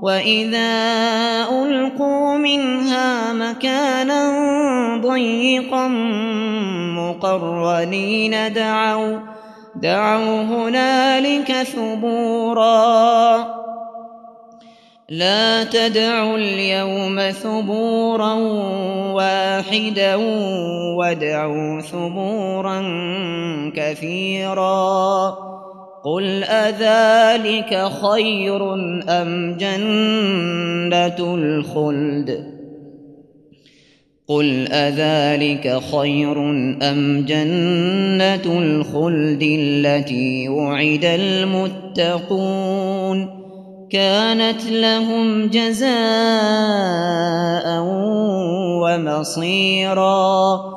وإذا ألقوا منها مكانا ضيقا مقرنين دعوا دعوا هنالك ثبورا. لا تدعوا اليوم ثبورا واحدا وادعوا ثبورا كثيرا. قل أذلك خير أم جنة الخلد قل أذلك خير أم جنة الخلد التي وعد المتقون كانت لهم جزاء ومصيرا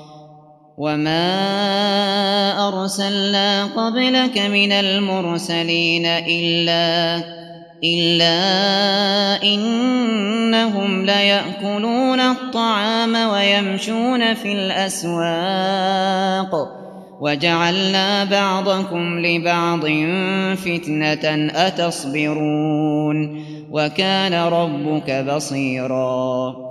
وما أرسلنا قبلك من المرسلين إلا إلا إنهم ليأكلون الطعام ويمشون في الأسواق وجعلنا بعضكم لبعض فتنة أتصبرون وكان ربك بصيرا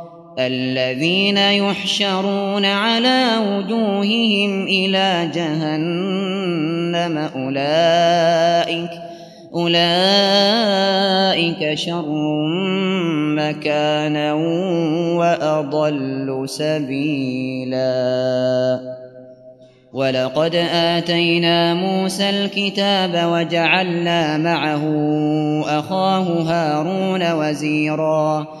الذين يحشرون على وجوههم إلى جهنم أولئك أولئك شر مكانا وأضل سبيلا. ولقد آتينا موسى الكتاب وجعلنا معه أخاه هارون وزيرا.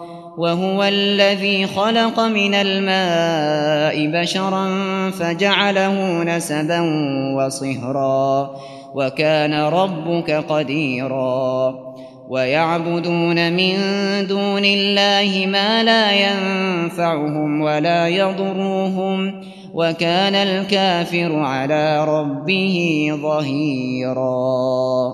وهو الذي خلق من الماء بشرا فجعله نسبا وصهرا وكان ربك قديرا ويعبدون من دون الله ما لا ينفعهم ولا يضروهم وكان الكافر على ربه ظهيرا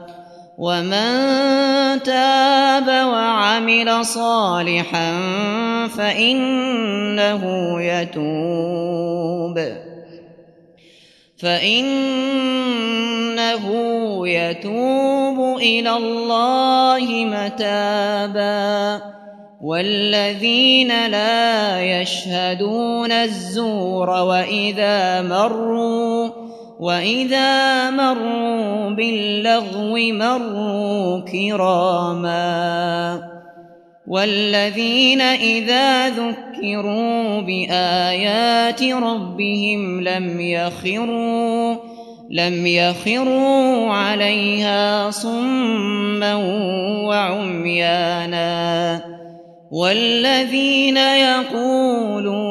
ومن تاب وعمل صالحا فإنه يتوب فإنه يتوب إلى الله متابا والذين لا يشهدون الزور وإذا مروا وإذا مروا باللغو مروا كراما والذين إذا ذكروا بآيات ربهم لم يخروا لم يخروا عليها صما وعميانا والذين يقولون